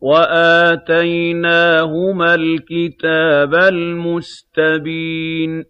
وَآتَيْنَاهُمَا الْكِتَابَ الْمُسْتَبِينَ